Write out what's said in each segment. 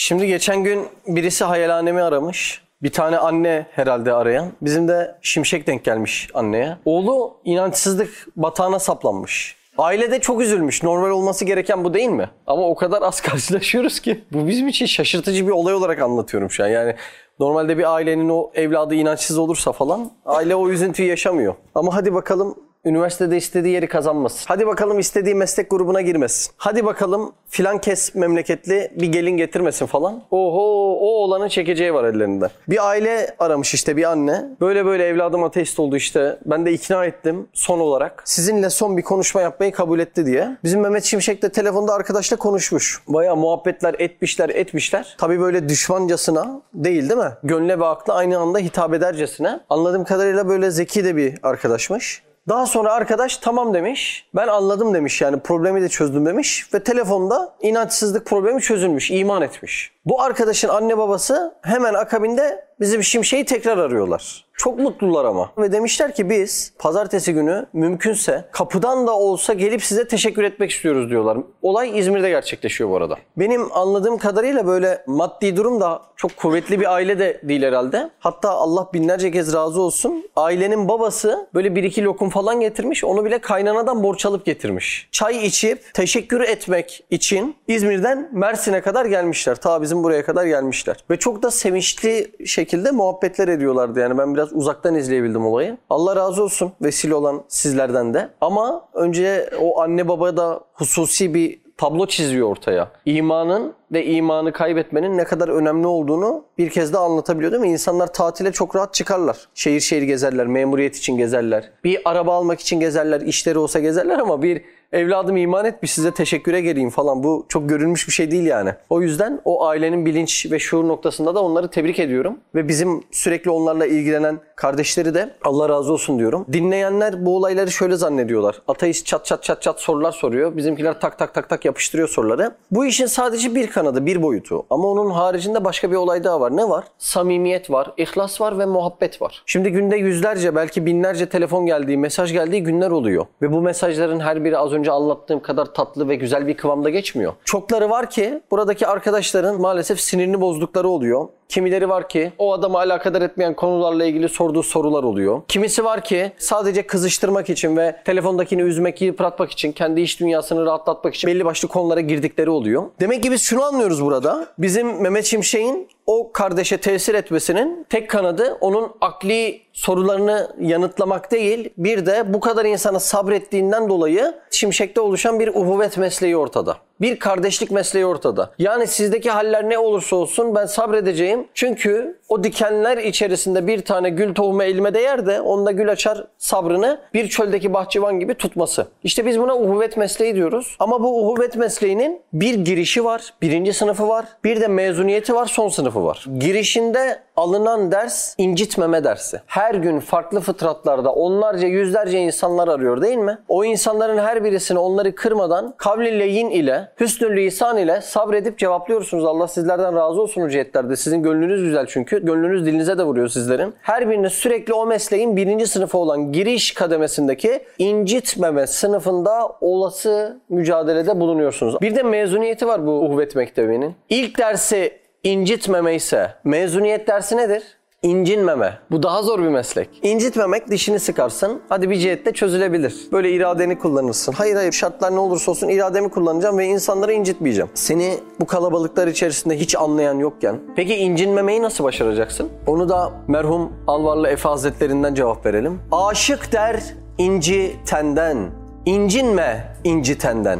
Şimdi geçen gün birisi hayalhanemi aramış. Bir tane anne herhalde arayan. Bizim de şimşek denk gelmiş anneye. Oğlu inançsızlık batağına saplanmış. Ailede çok üzülmüş. Normal olması gereken bu değil mi? Ama o kadar az karşılaşıyoruz ki. Bu bizim için şaşırtıcı bir olay olarak anlatıyorum şu an. Yani normalde bir ailenin o evladı inançsız olursa falan aile o üzüntüyü yaşamıyor. Ama hadi bakalım Üniversitede istediği yeri kazanmasın. Hadi bakalım istediği meslek grubuna girmesin. Hadi bakalım filan kes memleketli bir gelin getirmesin falan. Oho o olanın çekeceği var ellerinde. Bir aile aramış işte bir anne. Böyle böyle evladım ateist oldu işte. Ben de ikna ettim son olarak. Sizinle son bir konuşma yapmayı kabul etti diye. Bizim Mehmet Şimşek de telefonda arkadaşla konuşmuş. Baya muhabbetler etmişler etmişler. Tabii böyle düşmancasına değil değil mi? Gönle ve akla aynı anda hitap edercesine. Anladığım kadarıyla böyle zeki de bir arkadaşmış. Daha sonra arkadaş tamam demiş. Ben anladım demiş yani problemi de çözdüm demiş. Ve telefonda inançsızlık problemi çözülmüş, iman etmiş. Bu arkadaşın anne babası hemen akabinde bizim Şimşek'i tekrar arıyorlar. Çok mutlular ama. Ve demişler ki biz pazartesi günü mümkünse kapıdan da olsa gelip size teşekkür etmek istiyoruz diyorlar. Olay İzmir'de gerçekleşiyor bu arada. Benim anladığım kadarıyla böyle maddi durum da çok kuvvetli bir aile de değil herhalde. Hatta Allah binlerce kez razı olsun. Ailenin babası böyle bir iki lokum falan getirmiş. Onu bile kaynanadan borç alıp getirmiş. Çay içip teşekkür etmek için İzmir'den Mersin'e kadar gelmişler. Ta bizim buraya kadar gelmişler. Ve çok da sevinçli şekilde muhabbetler ediyorlardı. Yani ben biraz uzaktan izleyebildim olayı. Allah razı olsun vesile olan sizlerden de. Ama önce o anne baba da hususi bir tablo çiziyor ortaya. İmanın ve imanı kaybetmenin ne kadar önemli olduğunu bir kez daha anlatabiliyor değil mi? İnsanlar tatile çok rahat çıkarlar. Şehir şehir gezerler, memuriyet için gezerler. Bir araba almak için gezerler, işleri olsa gezerler ama bir evladım iman etmiş size teşekküre geleyim falan. Bu çok görülmüş bir şey değil yani. O yüzden o ailenin bilinç ve şuur noktasında da onları tebrik ediyorum. Ve bizim sürekli onlarla ilgilenen kardeşleri de Allah razı olsun diyorum. Dinleyenler bu olayları şöyle zannediyorlar. Ateist çat çat çat çat sorular soruyor. Bizimkiler tak tak tak tak yapıştırıyor soruları. Bu işin sadece bir kanadı, bir boyutu. Ama onun haricinde başka bir olay daha var. Ne var? Samimiyet var, ihlas var ve muhabbet var. Şimdi günde yüzlerce belki binlerce telefon geldiği, mesaj geldiği günler oluyor. Ve bu mesajların her biri az önce anlattığım kadar tatlı ve güzel bir kıvamda geçmiyor. Çokları var ki buradaki arkadaşların maalesef sinirini bozdukları oluyor. Kimileri var ki o adamı alakadar etmeyen konularla ilgili sorduğu sorular oluyor. Kimisi var ki sadece kızıştırmak için ve telefondakini üzmek, yıpratmak için, kendi iş dünyasını rahatlatmak için belli başlı konulara girdikleri oluyor. Demek ki biz şunu anlıyoruz burada. Bizim Mehmet Şimşek'in o kardeşe tesir etmesinin tek kanadı onun akli sorularını yanıtlamak değil, bir de bu kadar insana sabrettiğinden dolayı Şimşek'te oluşan bir uhuvvet mesleği ortada. Bir kardeşlik mesleği ortada. Yani sizdeki haller ne olursa olsun ben sabredeceğim. Çünkü o dikenler içerisinde bir tane gül tohumu elime değer de onda gül açar sabrını bir çöldeki bahçıvan gibi tutması. İşte biz buna uhuvvet mesleği diyoruz. Ama bu uhuvvet mesleğinin bir girişi var, birinci sınıfı var. Bir de mezuniyeti var, son sınıfı var. Girişinde alınan ders incitmeme dersi. Her gün farklı fıtratlarda onlarca yüzlerce insanlar arıyor değil mi? O insanların her birisini onları kırmadan kavli leyin ile hüsnü lisan ile sabredip cevaplıyorsunuz. Allah sizlerden razı olsun o cihetlerde. Sizin gönlünüz güzel çünkü. Gönlünüz dilinize de vuruyor sizlerin. Her biriniz sürekli o mesleğin birinci sınıfı olan giriş kademesindeki incitmeme sınıfında olası mücadelede bulunuyorsunuz. Bir de mezuniyeti var bu Uhvet Mektebi'nin. İlk dersi incitmeme ise mezuniyet dersi nedir? İncinmeme. Bu daha zor bir meslek. İncitmemek dişini sıkarsın. Hadi bir cihette çözülebilir. Böyle iradeni kullanırsın. Hayır hayır şartlar ne olursa olsun irademi kullanacağım ve insanları incitmeyeceğim. Seni bu kalabalıklar içerisinde hiç anlayan yokken. Peki incinmemeyi nasıl başaracaksın? Onu da merhum Alvarlı Efe Hazretlerinden cevap verelim. Aşık der inci tenden. İncinme incitenden.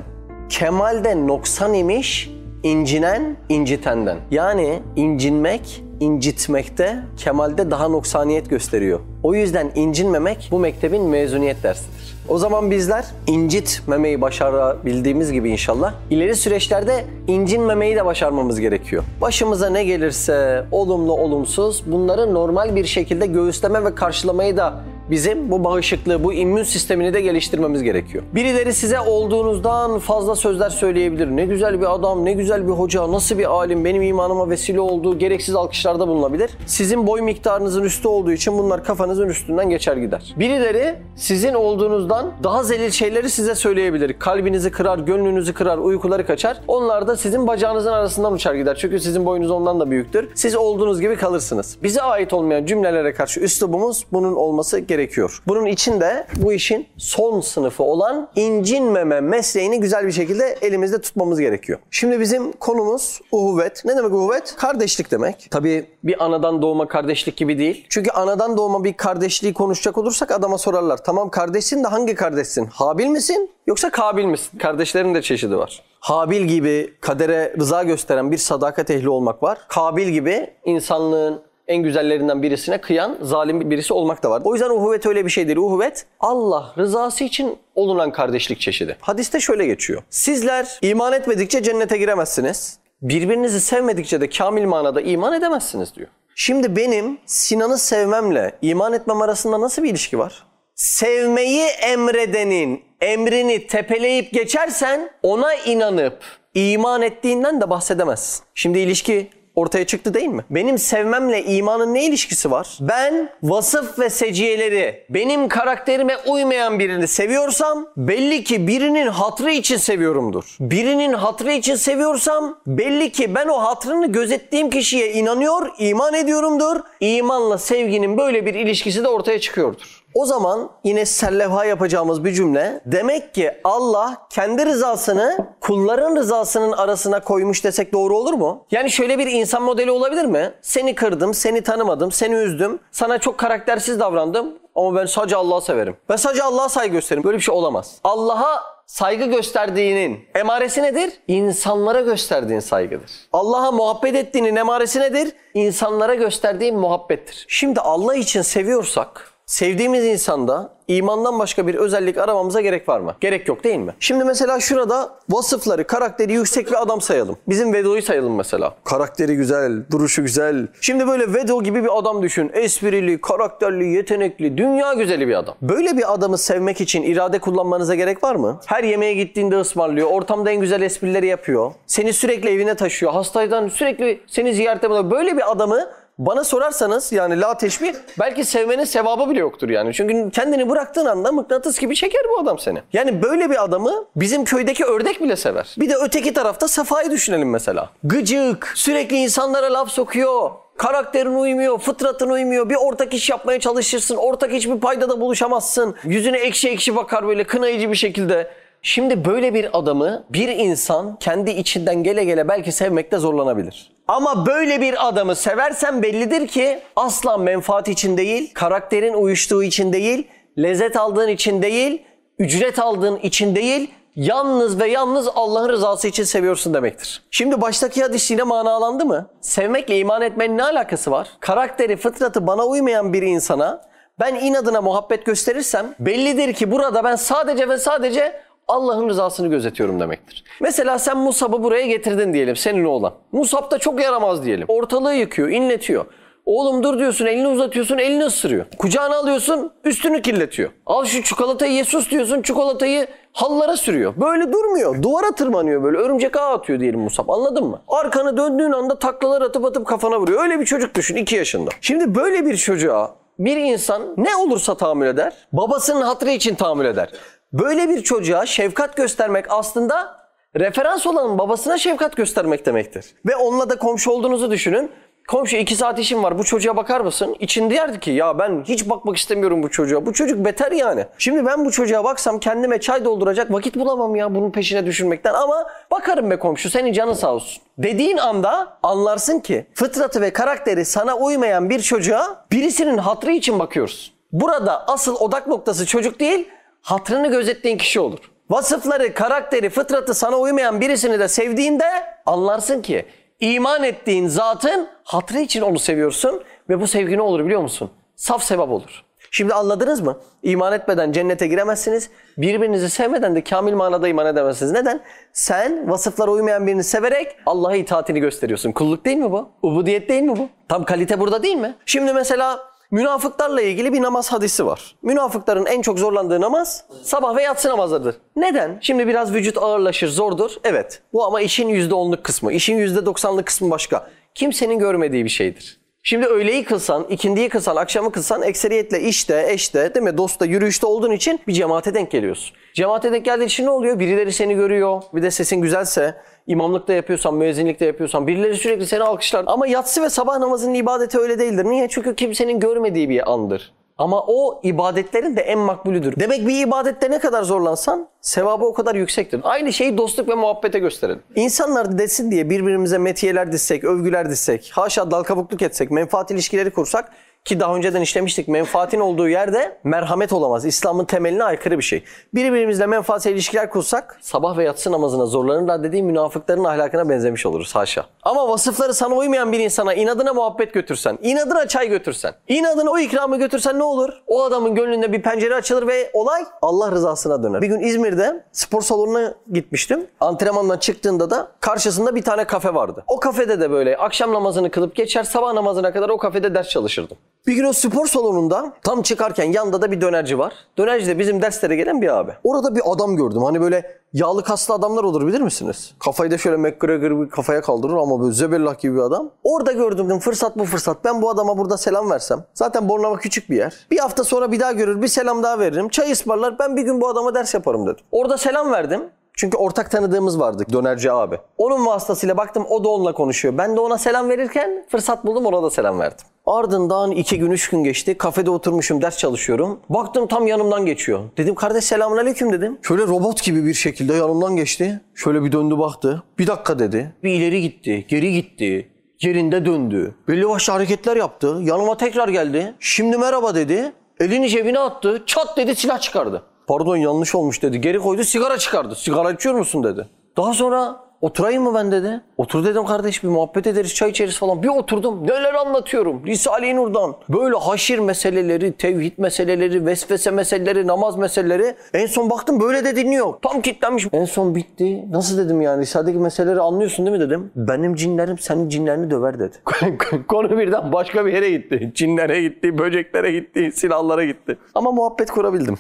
Kemalde noksan imiş, incinen incitenden. Yani incinmek incitmekte kemalde daha noksaniyet gösteriyor. O yüzden incinmemek bu mektebin mezuniyet dersidir. O zaman bizler incitmemeyi başarabildiğimiz gibi inşallah ileri süreçlerde incinmemeyi de başarmamız gerekiyor. Başımıza ne gelirse olumlu olumsuz bunları normal bir şekilde göğüsleme ve karşılamayı da bizim bu bağışıklığı, bu immün sistemini de geliştirmemiz gerekiyor. Birileri size olduğunuzdan fazla sözler söyleyebilir. Ne güzel bir adam, ne güzel bir hoca, nasıl bir alim, benim imanıma vesile olduğu gereksiz alkışlarda bulunabilir. Sizin boy miktarınızın üstü olduğu için bunlar kafanızın üstünden geçer gider. Birileri sizin olduğunuzdan daha zelil şeyleri size söyleyebilir. Kalbinizi kırar, gönlünüzü kırar, uykuları kaçar. Onlar da sizin bacağınızın arasından uçar gider. Çünkü sizin boyunuz ondan da büyüktür. Siz olduğunuz gibi kalırsınız. Bize ait olmayan cümlelere karşı üslubumuz bunun olması gerekiyor. Bunun için de bu işin son sınıfı olan incinmeme mesleğini güzel bir şekilde elimizde tutmamız gerekiyor. Şimdi bizim konumuz uhuvvet. Ne demek uhuvvet? Kardeşlik demek. Tabii bir anadan doğma kardeşlik gibi değil. Çünkü anadan doğma bir kardeşliği konuşacak olursak adama sorarlar. Tamam kardeşsin de hangi kardeşsin? Habil misin yoksa Kabil misin? Kardeşlerin de çeşidi var. Habil gibi kadere rıza gösteren bir sadakat ehli olmak var. Kabil gibi insanlığın en güzellerinden birisine kıyan zalim birisi olmak da var. O yüzden uhuvvet öyle bir şey değil. Uhuvvet Allah rızası için olunan kardeşlik çeşidi. Hadiste şöyle geçiyor. Sizler iman etmedikçe cennete giremezsiniz. Birbirinizi sevmedikçe de kamil manada iman edemezsiniz diyor. Şimdi benim Sinan'ı sevmemle iman etmem arasında nasıl bir ilişki var? Sevmeyi emredenin emrini tepeleyip geçersen ona inanıp iman ettiğinden de bahsedemezsin. Şimdi ilişki ortaya çıktı değil mi? Benim sevmemle imanın ne ilişkisi var? Ben vasıf ve seciyeleri benim karakterime uymayan birini seviyorsam belli ki birinin hatrı için seviyorumdur. Birinin hatrı için seviyorsam belli ki ben o hatrını gözettiğim kişiye inanıyor, iman ediyorumdur. İmanla sevginin böyle bir ilişkisi de ortaya çıkıyordur. O zaman yine sellevha yapacağımız bir cümle. Demek ki Allah kendi rızasını kulların rızasının arasına koymuş desek doğru olur mu? Yani şöyle bir insan modeli olabilir mi? Seni kırdım, seni tanımadım, seni üzdüm, sana çok karaktersiz davrandım ama ben sadece Allah'ı severim. Ben sadece Allah'a saygı gösteririm. Böyle bir şey olamaz. Allah'a saygı gösterdiğinin emaresi nedir? İnsanlara gösterdiğin saygıdır. Allah'a muhabbet ettiğinin emaresi nedir? İnsanlara gösterdiğin muhabbettir. Şimdi Allah için seviyorsak sevdiğimiz insanda imandan başka bir özellik aramamıza gerek var mı? Gerek yok değil mi? Şimdi mesela şurada vasıfları, karakteri yüksek bir adam sayalım. Bizim Vedo'yu sayalım mesela. Karakteri güzel, duruşu güzel. Şimdi böyle Vedo gibi bir adam düşün. Esprili, karakterli, yetenekli, dünya güzeli bir adam. Böyle bir adamı sevmek için irade kullanmanıza gerek var mı? Her yemeğe gittiğinde ısmarlıyor. Ortamda en güzel esprileri yapıyor. Seni sürekli evine taşıyor. Hastaydan sürekli seni ziyarete buluyor. Böyle bir adamı bana sorarsanız yani la teşbih belki sevmenin sevabı bile yoktur yani. Çünkü kendini bıraktığın anda mıknatıs gibi çeker bu adam seni. Yani böyle bir adamı bizim köydeki ördek bile sever. Bir de öteki tarafta Sefa'yı düşünelim mesela. Gıcık, sürekli insanlara laf sokuyor. Karakterin uymuyor, fıtratın uymuyor. Bir ortak iş yapmaya çalışırsın. Ortak hiçbir paydada buluşamazsın. Yüzüne ekşi ekşi bakar böyle kınayıcı bir şekilde. Şimdi böyle bir adamı bir insan kendi içinden gele gele belki sevmekte zorlanabilir. Ama böyle bir adamı seversen bellidir ki asla menfaat için değil, karakterin uyuştuğu için değil, lezzet aldığın için değil, ücret aldığın için değil, yalnız ve yalnız Allah'ın rızası için seviyorsun demektir. Şimdi baştaki hadis yine manalandı mı? Sevmekle iman etmenin ne alakası var? Karakteri, fıtratı bana uymayan bir insana ben inadına muhabbet gösterirsem bellidir ki burada ben sadece ve sadece Allah'ın rızasını gözetiyorum demektir. Mesela sen Musab'ı buraya getirdin diyelim senin oğlan. Musab da çok yaramaz diyelim. Ortalığı yıkıyor, inletiyor. Oğlum dur diyorsun, elini uzatıyorsun, elini ısırıyor. Kucağına alıyorsun, üstünü kirletiyor. Al şu çikolatayı Yesus diyorsun, çikolatayı hallara sürüyor. Böyle durmuyor. Duvara tırmanıyor böyle. Örümcek ağ atıyor diyelim Musab. Anladın mı? Arkanı döndüğün anda taklalar atıp atıp kafana vuruyor. Öyle bir çocuk düşün 2 yaşında. Şimdi böyle bir çocuğa bir insan ne olursa tahammül eder. Babasının hatırı için tahammül eder. Böyle bir çocuğa şefkat göstermek aslında referans olanın babasına şefkat göstermek demektir. Ve onunla da komşu olduğunuzu düşünün. Komşu iki saat işim var bu çocuğa bakar mısın? İçinde derdi ki ya ben hiç bakmak istemiyorum bu çocuğa. Bu çocuk beter yani. Şimdi ben bu çocuğa baksam kendime çay dolduracak vakit bulamam ya bunun peşine düşürmekten. Ama bakarım be komşu senin canın sağ olsun. Dediğin anda anlarsın ki fıtratı ve karakteri sana uymayan bir çocuğa birisinin hatrı için bakıyoruz. Burada asıl odak noktası çocuk değil hatrını gözettiğin kişi olur. Vasıfları, karakteri, fıtratı sana uymayan birisini de sevdiğinde anlarsın ki iman ettiğin zatın hatrı için onu seviyorsun ve bu sevgi ne olur biliyor musun? Saf sevap olur. Şimdi anladınız mı? İman etmeden cennete giremezsiniz. Birbirinizi sevmeden de kamil manada iman edemezsiniz. Neden? Sen vasıflara uymayan birini severek Allah'a itaatini gösteriyorsun. Kulluk değil mi bu? Ubudiyet değil mi bu? Tam kalite burada değil mi? Şimdi mesela Münafıklarla ilgili bir namaz hadisi var. Münafıkların en çok zorlandığı namaz sabah ve yatsı namazıdır. Neden? Şimdi biraz vücut ağırlaşır, zordur. Evet. Bu ama işin %10'luk kısmı. İşin %90'lık kısmı başka. Kimsenin görmediği bir şeydir. Şimdi öğleyi kılsan, ikindiyi kılsan, akşamı kılsan ekseriyetle işte, eşte, değil mi? Dostta, yürüyüşte olduğun için bir cemaate denk geliyorsun. Cemaate denk geldiğin için ne oluyor? Birileri seni görüyor. Bir de sesin güzelse, imamlıkta yapıyorsan, müezzinlikte yapıyorsan birileri sürekli seni alkışlar. Ama yatsı ve sabah namazının ibadeti öyle değildir. Niye? Çünkü kimsenin görmediği bir andır. Ama o ibadetlerin de en makbulüdür. Demek bir ibadette ne kadar zorlansan sevabı o kadar yüksektir. Aynı şeyi dostluk ve muhabbete gösterin. İnsanlar desin diye birbirimize metiyeler dizsek, övgüler dizsek, haşa dal kabukluk etsek, menfaat ilişkileri kursak ki daha önceden işlemiştik. Menfaatin olduğu yerde merhamet olamaz. İslam'ın temeline aykırı bir şey. Birbirimizle menfaatsel ilişkiler kursak sabah ve yatsı namazına zorlanırlar dediğim münafıkların ahlakına benzemiş oluruz haşa. Ama vasıfları sana uymayan bir insana inadına muhabbet götürsen, inadına çay götürsen, inadına o ikramı götürsen ne olur? O adamın gönlünde bir pencere açılır ve olay Allah rızasına döner. Bir gün İzmir'de spor salonuna gitmiştim. Antrenmandan çıktığında da karşısında bir tane kafe vardı. O kafede de böyle akşam namazını kılıp geçer sabah namazına kadar o kafede ders çalışırdım. Bir gün o spor salonunda tam çıkarken yanında da bir dönerci var. Dönerci de bizim derslere gelen bir abi. Orada bir adam gördüm. Hani böyle yağlı kaslı adamlar olur bilir misiniz? Kafayı da şöyle McGregor bir kafaya kaldırır ama böyle zebellah gibi bir adam. Orada gördüm fırsat bu fırsat. Ben bu adama burada selam versem. Zaten Bornova küçük bir yer. Bir hafta sonra bir daha görür bir selam daha veririm. Çay ısmarlar ben bir gün bu adama ders yaparım dedim. Orada selam verdim. Çünkü ortak tanıdığımız vardı dönerci abi. Onun vasıtasıyla baktım o da onunla konuşuyor. Ben de ona selam verirken fırsat buldum ona da selam verdim. Ardından iki gün üç gün geçti. Kafede oturmuşum ders çalışıyorum. Baktım tam yanımdan geçiyor. Dedim kardeş selamun aleyküm dedim. Şöyle robot gibi bir şekilde yanımdan geçti. Şöyle bir döndü baktı. Bir dakika dedi. Bir ileri gitti, geri gitti. Yerinde döndü. Belli başlı hareketler yaptı. Yanıma tekrar geldi. Şimdi merhaba dedi. Elini cebine attı. Çat dedi silah çıkardı. Pardon yanlış olmuş dedi. Geri koydu sigara çıkardı. Sigara içiyor musun dedi. Daha sonra oturayım mı ben dedi. Otur dedim kardeş bir muhabbet ederiz çay içeriz falan. Bir oturdum neler anlatıyorum. Risale-i Nur'dan. Böyle haşir meseleleri, tevhid meseleleri, vesvese meseleleri, namaz meseleleri. En son baktım böyle de dinliyor. Tam kitlenmiş. En son bitti. Nasıl dedim yani Risale'deki meseleleri anlıyorsun değil mi dedim. Benim cinlerim senin cinlerini döver dedi. Konu birden başka bir yere gitti. Cinlere gitti, böceklere gitti, silahlara gitti. Ama muhabbet kurabildim.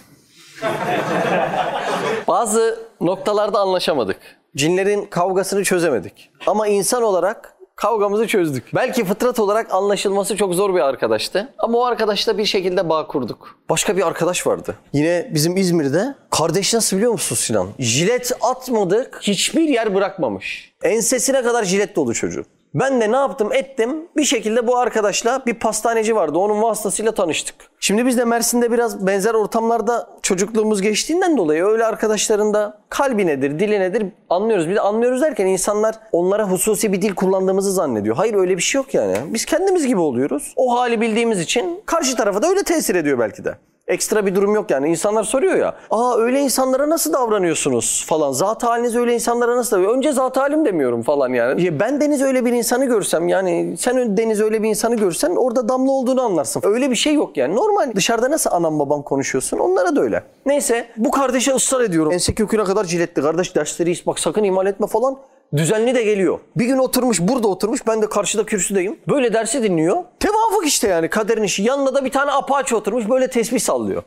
Bazı noktalarda anlaşamadık. Cinlerin kavgasını çözemedik. Ama insan olarak kavgamızı çözdük. Belki fıtrat olarak anlaşılması çok zor bir arkadaştı. Ama o arkadaşla bir şekilde bağ kurduk. Başka bir arkadaş vardı. Yine bizim İzmir'de. Kardeş nasıl biliyor musun Sinan? Jilet atmadık, hiçbir yer bırakmamış. Ensesine kadar jilet dolu çocuğu. Ben de ne yaptım ettim bir şekilde bu arkadaşla bir pastaneci vardı onun vasıtasıyla tanıştık. Şimdi biz de Mersin'de biraz benzer ortamlarda çocukluğumuz geçtiğinden dolayı öyle arkadaşların da kalbi nedir, dili nedir anlıyoruz. Bir de anlıyoruz derken insanlar onlara hususi bir dil kullandığımızı zannediyor. Hayır öyle bir şey yok yani. Biz kendimiz gibi oluyoruz. O hali bildiğimiz için karşı tarafa da öyle tesir ediyor belki de. Ekstra bir durum yok yani. İnsanlar soruyor ya. Aa öyle insanlara nasıl davranıyorsunuz falan. Zat haliniz öyle insanlara nasıl davranıyor? Önce zat halim demiyorum falan yani. Ya ben Deniz öyle bir insanı görsem yani sen Deniz öyle bir insanı görsen orada damla olduğunu anlarsın. Öyle bir şey yok yani. Normal dışarıda nasıl anam babam konuşuyorsun onlara da öyle. Neyse bu kardeşe ısrar ediyorum. Ense köküne kadar ciletli. Kardeş dersleri bak sakın ihmal etme falan. Düzenli de geliyor. Bir gün oturmuş burada oturmuş ben de karşıda kürsüdeyim. Böyle dersi dinliyor. Tevafuk işte yani kaderin işi. Yanında da bir tane apaçı oturmuş böyle tesbih sallıyor.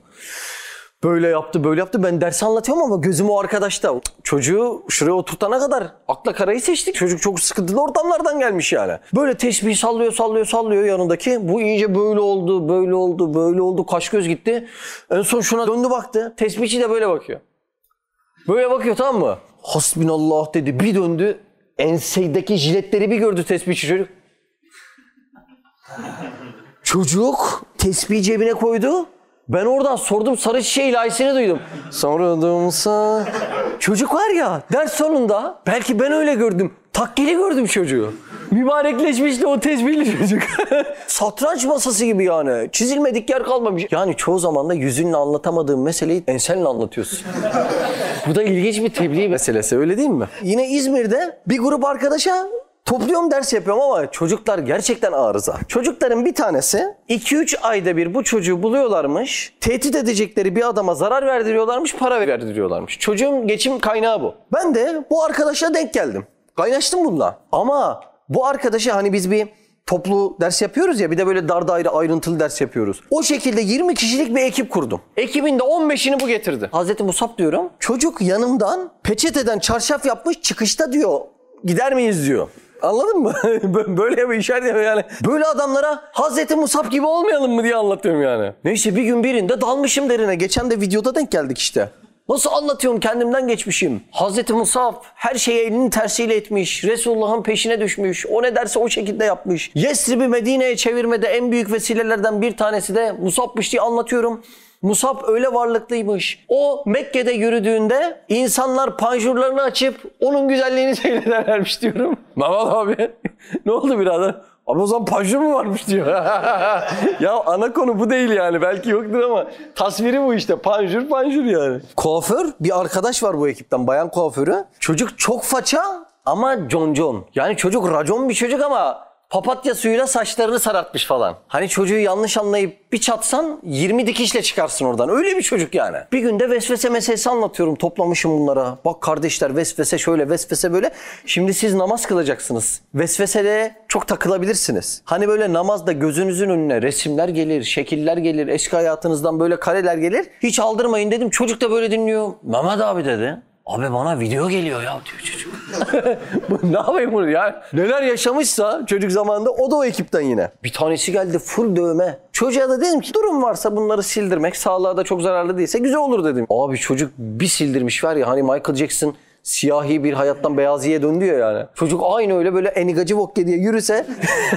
Böyle yaptı böyle yaptı ben ders anlatıyorum ama gözüm o arkadaşta. Çocuğu şuraya oturtana kadar akla karayı seçtik. Çocuk çok sıkıntılı ortamlardan gelmiş yani. Böyle tesbih sallıyor sallıyor sallıyor yanındaki. Bu iyice böyle oldu böyle oldu böyle oldu kaş göz gitti. En son şuna döndü baktı. Tesbihçi de böyle bakıyor. Böyle bakıyor tamam mı? Hasbinallah dedi. Bir döndü. Enseydeki jiletleri bir gördü tesbihçi çocuk. Çocuk tesbih cebine koydu. Ben oradan sordum sarı çiçeği ilahisini duydum. Sorduğumsa... Çocuk var ya ders sonunda belki ben öyle gördüm. Takkeli gördüm çocuğu. Mübarekleşmişti o tesbihli çocuk. Satranç masası gibi yani. Çizilmedik yer kalmamış. Yani çoğu zaman da yüzünle anlatamadığın meseleyi ensenle anlatıyorsun. Bu da ilginç bir tebliğ meselesi öyle değil mi? Yine İzmir'de bir grup arkadaşa Topluyorum ders yapıyorum ama çocuklar gerçekten arıza. Çocukların bir tanesi 2-3 ayda bir bu çocuğu buluyorlarmış. Tehdit edecekleri bir adama zarar verdiriyorlarmış, para verdiriyorlarmış. Çocuğun geçim kaynağı bu. Ben de bu arkadaşla denk geldim. Kaynaştım bununla. Ama bu arkadaşı hani biz bir toplu ders yapıyoruz ya bir de böyle dar daire ayrıntılı ders yapıyoruz. O şekilde 20 kişilik bir ekip kurdum. Ekibin de 15'ini bu getirdi. Hazreti Musab diyorum. Çocuk yanımdan peçeteden çarşaf yapmış çıkışta diyor gider miyiz diyor. Anladın mı? Böyle bir işaret yani. Böyle adamlara Hazreti Musab gibi olmayalım mı diye anlatıyorum yani. Neyse bir gün birinde dalmışım derine. Geçen de videoda denk geldik işte. Nasıl anlatıyorum kendimden geçmişim. Hazreti Musab her şeyi elinin tersiyle etmiş. Resulullah'ın peşine düşmüş. O ne derse o şekilde yapmış. Yesrib'i Medine'ye çevirmede en büyük vesilelerden bir tanesi de Musab'mış diye anlatıyorum. Musab öyle varlıklıymış. O Mekke'de yürüdüğünde insanlar panjurlarını açıp onun güzelliğini seyrederlermiş diyorum. Mehmet abi ne oldu birader? Abi o zaman panjur mu varmış diyor. ya ana konu bu değil yani. Belki yoktur ama tasviri bu işte. Panjur panjur yani. Kuaför bir arkadaş var bu ekipten. Bayan kuaförü. Çocuk çok faça ama concon. Yani çocuk racon bir çocuk ama papatya suyuyla saçlarını sarartmış falan. Hani çocuğu yanlış anlayıp bir çatsan 20 dikişle çıkarsın oradan. Öyle bir çocuk yani. Bir günde vesvese meselesi anlatıyorum. Toplamışım bunlara. Bak kardeşler vesvese şöyle vesvese böyle. Şimdi siz namaz kılacaksınız. Vesveseye çok takılabilirsiniz. Hani böyle namazda gözünüzün önüne resimler gelir, şekiller gelir, eski hayatınızdan böyle kareler gelir. Hiç aldırmayın dedim. Çocuk da böyle dinliyor. Mehmet abi dedi. Abi bana video geliyor ya diyor çocuk. Ne yapayım bunu ya? Neler yaşamışsa çocuk zamanında o da o ekipten yine. Bir tanesi geldi full dövme. Çocuğa da dedim ki durum varsa bunları sildirmek sağlığa da çok zararlı değilse güzel olur dedim. Abi çocuk bir sildirmiş var ya hani Michael Jackson siyahi bir hayattan beyaziye döndü ya yani. Çocuk aynı öyle böyle enigacı vokke diye yürüse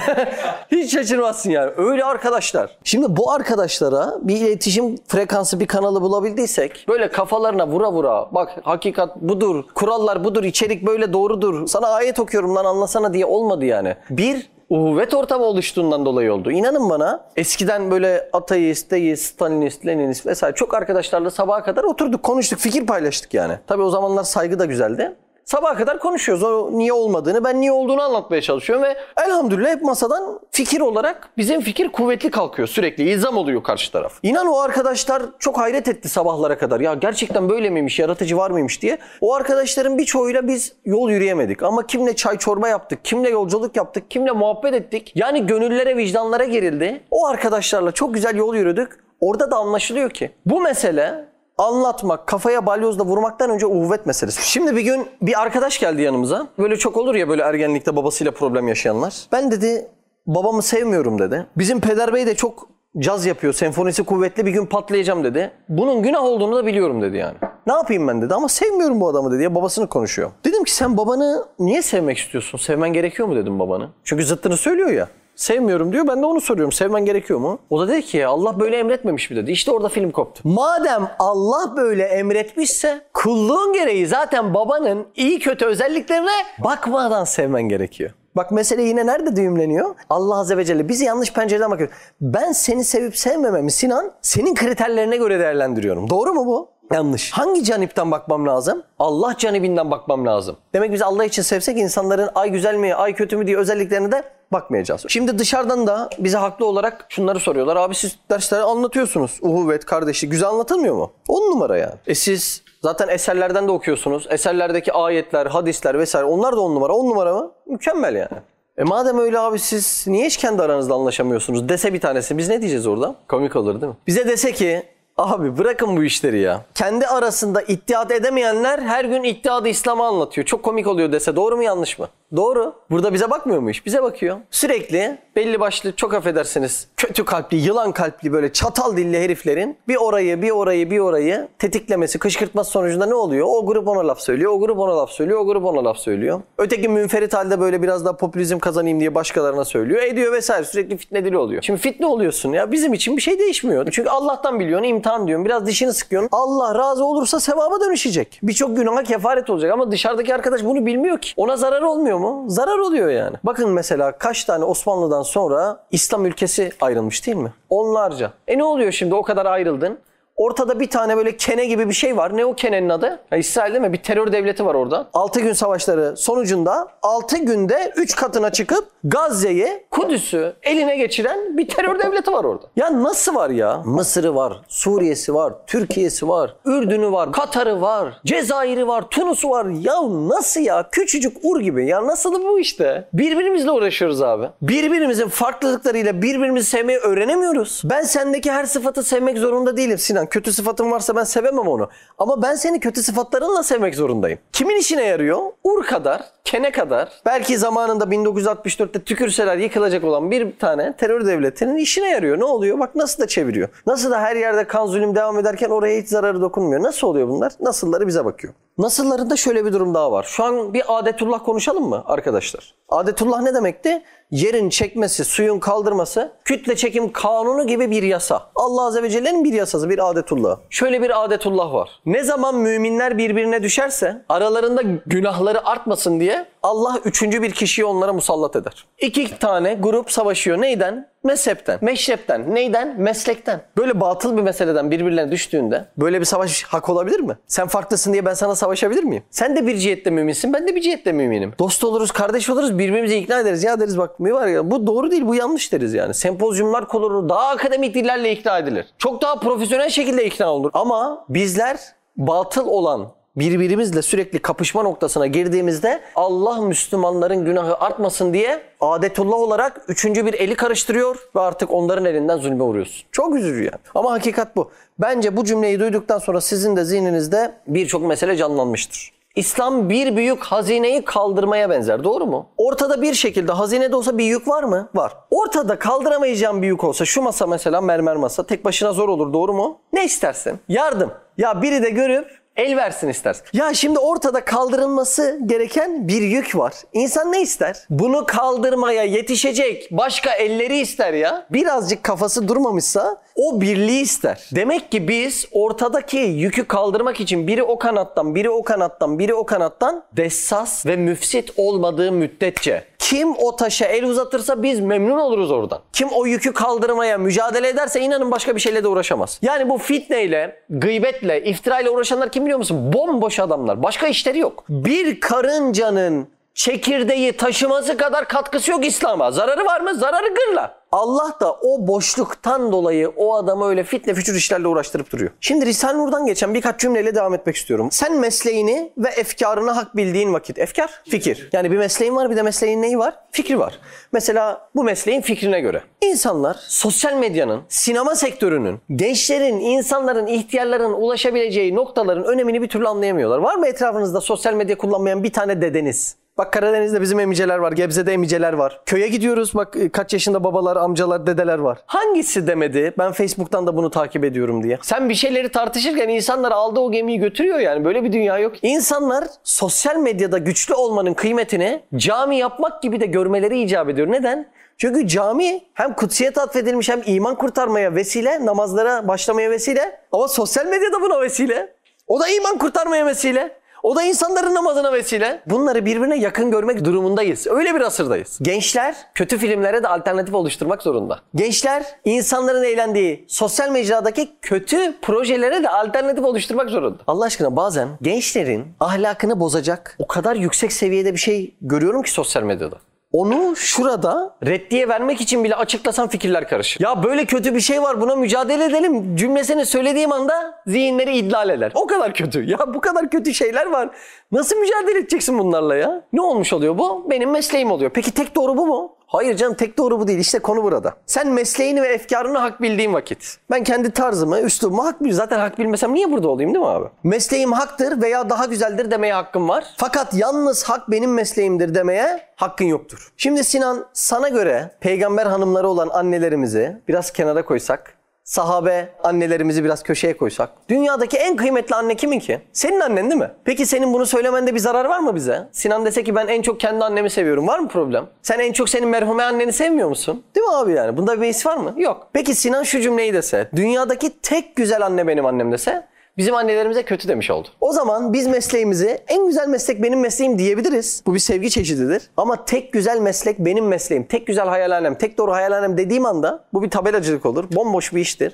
hiç şaşırmazsın yani. Öyle arkadaşlar. Şimdi bu arkadaşlara bir iletişim frekansı bir kanalı bulabildiysek böyle kafalarına vura vura bak hakikat budur, kurallar budur, içerik böyle doğrudur. Sana ayet okuyorum lan anlasana diye olmadı yani. Bir uhuvvet ortamı oluştuğundan dolayı oldu. İnanın bana eskiden böyle ateist, deist, stalinist, leninist vesaire çok arkadaşlarla sabaha kadar oturduk, konuştuk, fikir paylaştık yani. Tabii o zamanlar saygı da güzeldi. Sabaha kadar konuşuyoruz. O niye olmadığını, ben niye olduğunu anlatmaya çalışıyorum ve elhamdülillah hep masadan fikir olarak bizim fikir kuvvetli kalkıyor sürekli. İlzam oluyor karşı taraf. İnan o arkadaşlar çok hayret etti sabahlara kadar. Ya gerçekten böyle miymiş, yaratıcı var mıymış diye. O arkadaşların birçoğuyla biz yol yürüyemedik. Ama kimle çay çorba yaptık, kimle yolculuk yaptık, kimle muhabbet ettik. Yani gönüllere, vicdanlara gerildi. O arkadaşlarla çok güzel yol yürüdük. Orada da anlaşılıyor ki bu mesele anlatmak, kafaya balyozla vurmaktan önce uhuvvet meselesi. Şimdi bir gün bir arkadaş geldi yanımıza. Böyle çok olur ya böyle ergenlikte babasıyla problem yaşayanlar. Ben dedi babamı sevmiyorum dedi. Bizim peder bey de çok caz yapıyor, senfonisi kuvvetli bir gün patlayacağım dedi. Bunun günah olduğunu da biliyorum dedi yani. Ne yapayım ben dedi ama sevmiyorum bu adamı dedi ya babasını konuşuyor. Dedim ki sen babanı niye sevmek istiyorsun? Sevmen gerekiyor mu dedim babanı. Çünkü zıttını söylüyor ya. Sevmiyorum diyor. Ben de onu soruyorum. Sevmen gerekiyor mu? O da dedi ki Allah böyle emretmemiş mi dedi. İşte orada film koptu. Madem Allah böyle emretmişse kulluğun gereği zaten babanın iyi kötü özelliklerine bakmadan sevmen gerekiyor. Bak mesele yine nerede düğümleniyor? Allah Azze ve Celle bizi yanlış pencereden bakıyor. Ben seni sevip sevmememi Sinan senin kriterlerine göre değerlendiriyorum. Doğru mu bu? Yanlış. Hangi canipten bakmam lazım? Allah canibinden bakmam lazım. Demek biz Allah için sevsek insanların ay güzel mi, ay kötü mü diye özelliklerine de bakmayacağız. Şimdi dışarıdan da bize haklı olarak şunları soruyorlar. Abi siz dersleri anlatıyorsunuz. Uhuvvet, kardeşlik güzel anlatılmıyor mu? On numara yani. E siz zaten eserlerden de okuyorsunuz. Eserlerdeki ayetler, hadisler vesaire onlar da on numara. On numara mı? Mükemmel yani. E madem öyle abi siz niye hiç kendi aranızda anlaşamıyorsunuz dese bir tanesi biz ne diyeceğiz orada? Komik olur değil mi? Bize dese ki Abi bırakın bu işleri ya. Kendi arasında iddiat edemeyenler her gün iddiadı İslam'ı anlatıyor. Çok komik oluyor dese doğru mu yanlış mı? Doğru. Burada bize bakmıyor mu iş? Bize bakıyor. Sürekli belli başlı çok affedersiniz kötü kalpli, yılan kalpli böyle çatal dilli heriflerin bir orayı, bir orayı, bir orayı tetiklemesi, kışkırtması sonucunda ne oluyor? O grup ona laf söylüyor, o grup ona laf söylüyor, o grup ona laf söylüyor. Öteki münferit halde böyle biraz daha popülizm kazanayım diye başkalarına söylüyor. Ediyor vesaire sürekli fitne dili oluyor. Şimdi fitne oluyorsun ya bizim için bir şey değişmiyor. Çünkü Allah'tan biliyorsun, imtihan diyorsun, biraz dişini sıkıyorsun. Allah razı olursa sevaba dönüşecek. Birçok günaha kefaret olacak ama dışarıdaki arkadaş bunu bilmiyor ki. Ona zarar olmuyor mu? Zarar oluyor yani. Bakın mesela kaç tane Osmanlı'dan sonra İslam ülkesi ayrılmış değil mi? Onlarca. E ne oluyor şimdi o kadar ayrıldın? Ortada bir tane böyle kene gibi bir şey var. Ne o kenenin adı? Ha, İsrail değil mi? Bir terör devleti var orada. 6 gün savaşları sonucunda 6 günde 3 katına çıkıp Gazze'yi, Kudüs'ü eline geçiren bir terör devleti var orada. Ya nasıl var ya? Mısır'ı var, Suriye'si var, Türkiye'si var, Ürdün'ü var, Katar'ı var, Cezayir'i var, Tunus'u var. Ya nasıl ya? Küçücük Ur gibi. Ya nasıl bu işte? Birbirimizle uğraşıyoruz abi. Birbirimizin farklılıklarıyla birbirimizi sevmeyi öğrenemiyoruz. Ben sendeki her sıfatı sevmek zorunda değilim Sinan. Kötü sıfatın varsa ben sevemem onu. Ama ben seni kötü sıfatlarınla sevmek zorundayım. Kimin işine yarıyor? Ur kadar, Kene kadar. Belki zamanında 1964'te tükürseler yıkılacak olan bir tane terör devletinin işine yarıyor. Ne oluyor? Bak nasıl da çeviriyor. Nasıl da her yerde kan zulüm devam ederken oraya hiç zararı dokunmuyor. Nasıl oluyor bunlar? Nasılları bize bakıyor. Nasıllarında şöyle bir durum daha var. Şu an bir adetullah konuşalım mı arkadaşlar? Adetullah ne demekti? Yerin çekmesi, suyun kaldırması, kütle çekim kanunu gibi bir yasa. Allah Azze ve Celle'nin bir yasası, bir adetullah. Şöyle bir adetullah var. Ne zaman müminler birbirine düşerse aralarında günahları artmasın diye Allah üçüncü bir kişiyi onlara musallat eder. İki tane grup savaşıyor. Neyden? Mezhepten, meşrepten, neyden? Meslekten. Böyle batıl bir meseleden birbirlerine düştüğünde böyle bir savaş hak olabilir mi? Sen farklısın diye ben sana savaşabilir miyim? Sen de bir cihette müminsin, ben de bir cihette müminim. Dost oluruz, kardeş oluruz, birbirimizi ikna ederiz. Ya deriz bak ne var ya bu doğru değil, bu yanlış deriz yani. Sempozyumlar kurulur, daha akademik dillerle ikna edilir. Çok daha profesyonel şekilde ikna olur. Ama bizler batıl olan birbirimizle sürekli kapışma noktasına girdiğimizde Allah Müslümanların günahı artmasın diye adetullah olarak üçüncü bir eli karıştırıyor ve artık onların elinden zulme uğruyorsun. Çok üzücü yani. Ama hakikat bu. Bence bu cümleyi duyduktan sonra sizin de zihninizde birçok mesele canlanmıştır. İslam bir büyük hazineyi kaldırmaya benzer. Doğru mu? Ortada bir şekilde hazinede olsa bir yük var mı? Var. Ortada kaldıramayacağım bir yük olsa şu masa mesela mermer masa tek başına zor olur. Doğru mu? Ne istersin? Yardım. Ya biri de görüp el versin istersin. Ya şimdi ortada kaldırılması gereken bir yük var. İnsan ne ister? Bunu kaldırmaya yetişecek başka elleri ister ya. Birazcık kafası durmamışsa o birliği ister. Demek ki biz ortadaki yükü kaldırmak için biri o kanattan, biri o kanattan, biri o kanattan dessas ve müfsit olmadığı müddetçe kim o taşa el uzatırsa biz memnun oluruz oradan. Kim o yükü kaldırmaya mücadele ederse inanın başka bir şeyle de uğraşamaz. Yani bu fitneyle, gıybetle, iftirayla uğraşanlar kim biliyor musun? Bomboş adamlar. Başka işleri yok. Bir karıncanın çekirdeği taşıması kadar katkısı yok İslam'a. Zararı var mı? Zararı gırla. Allah da o boşluktan dolayı o adamı öyle fitne fücur işlerle uğraştırıp duruyor. Şimdi Risale Nur'dan geçen birkaç cümleyle devam etmek istiyorum. Sen mesleğini ve efkarını hak bildiğin vakit. Efkar, fikir. Yani bir mesleğin var bir de mesleğin neyi var? Fikri var. Mesela bu mesleğin fikrine göre. İnsanlar sosyal medyanın, sinema sektörünün, gençlerin, insanların, ihtiyarların ulaşabileceği noktaların önemini bir türlü anlayamıyorlar. Var mı etrafınızda sosyal medya kullanmayan bir tane dedeniz? Bak Karadeniz'de bizim emiceler var, Gebze'de emiceler var. Köye gidiyoruz bak e, kaç yaşında babalar, amcalar, dedeler var. Hangisi demedi ben Facebook'tan da bunu takip ediyorum diye. Sen bir şeyleri tartışırken insanlar aldı o gemiyi götürüyor yani böyle bir dünya yok. İnsanlar sosyal medyada güçlü olmanın kıymetini cami yapmak gibi de görmeleri icap ediyor. Neden? Çünkü cami hem kutsiyet atfedilmiş hem iman kurtarmaya vesile, namazlara başlamaya vesile. Ama sosyal medyada buna vesile. O da iman kurtarmaya vesile. O da insanların namazına vesile. Bunları birbirine yakın görmek durumundayız. Öyle bir asırdayız. Gençler kötü filmlere de alternatif oluşturmak zorunda. Gençler insanların eğlendiği sosyal mecradaki kötü projelere de alternatif oluşturmak zorunda. Allah aşkına bazen gençlerin ahlakını bozacak o kadar yüksek seviyede bir şey görüyorum ki sosyal medyada. Onu şurada reddiye vermek için bile açıklasan fikirler karışır. Ya böyle kötü bir şey var buna mücadele edelim cümlesini söylediğim anda zihinleri idlal eder. O kadar kötü. Ya bu kadar kötü şeyler var. Nasıl mücadele edeceksin bunlarla ya? Ne olmuş oluyor bu? Benim mesleğim oluyor. Peki tek doğru bu mu? Hayır canım tek doğru bu değil. İşte konu burada. Sen mesleğini ve efkarını hak bildiğin vakit. Ben kendi tarzımı, üslubumu hak bil. Zaten hak bilmesem niye burada olayım değil mi abi? Mesleğim haktır veya daha güzeldir demeye hakkım var. Fakat yalnız hak benim mesleğimdir demeye hakkın yoktur. Şimdi Sinan sana göre peygamber hanımları olan annelerimizi biraz kenara koysak sahabe annelerimizi biraz köşeye koysak. Dünyadaki en kıymetli anne kimin ki? Senin annen değil mi? Peki senin bunu söylemende bir zarar var mı bize? Sinan dese ki ben en çok kendi annemi seviyorum. Var mı problem? Sen en çok senin merhume anneni sevmiyor musun? Değil mi abi yani? Bunda bir beis var mı? Yok. Peki Sinan şu cümleyi dese. Dünyadaki tek güzel anne benim annem dese. Bizim annelerimize kötü demiş oldu. O zaman biz mesleğimizi en güzel meslek benim mesleğim diyebiliriz. Bu bir sevgi çeşididir. Ama tek güzel meslek benim mesleğim. Tek güzel hayalhanem, tek doğru hayalhanem dediğim anda bu bir tabelacılık olur. Bomboş bir iştir.